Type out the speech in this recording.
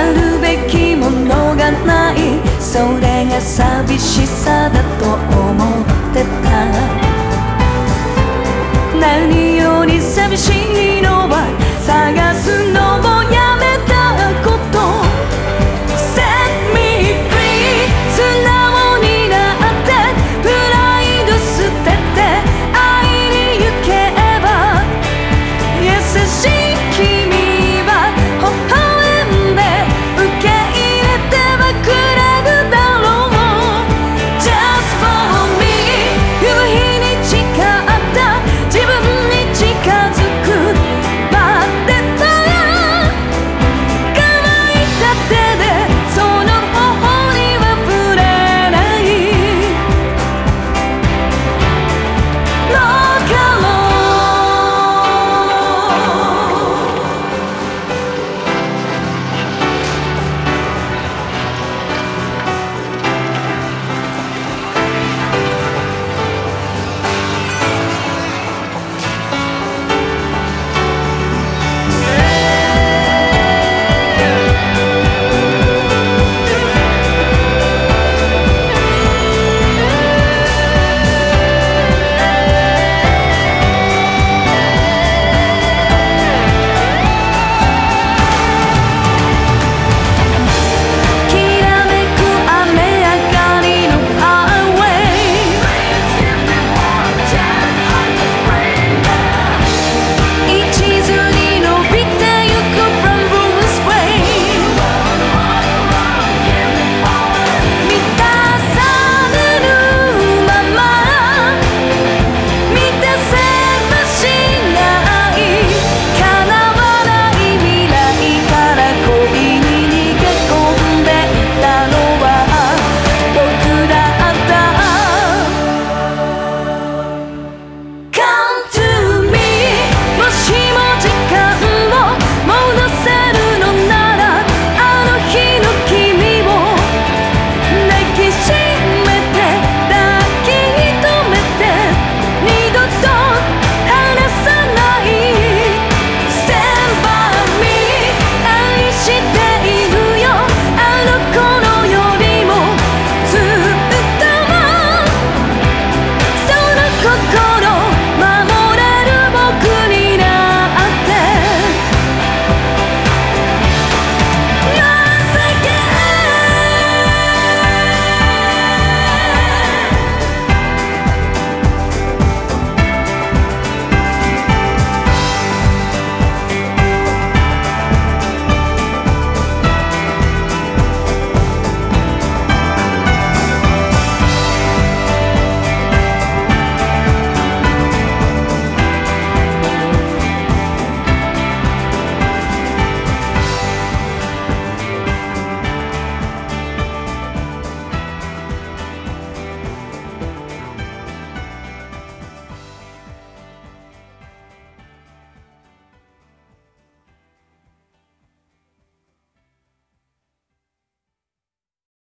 あるべきものがない。それが寂しさだと思ってた。何より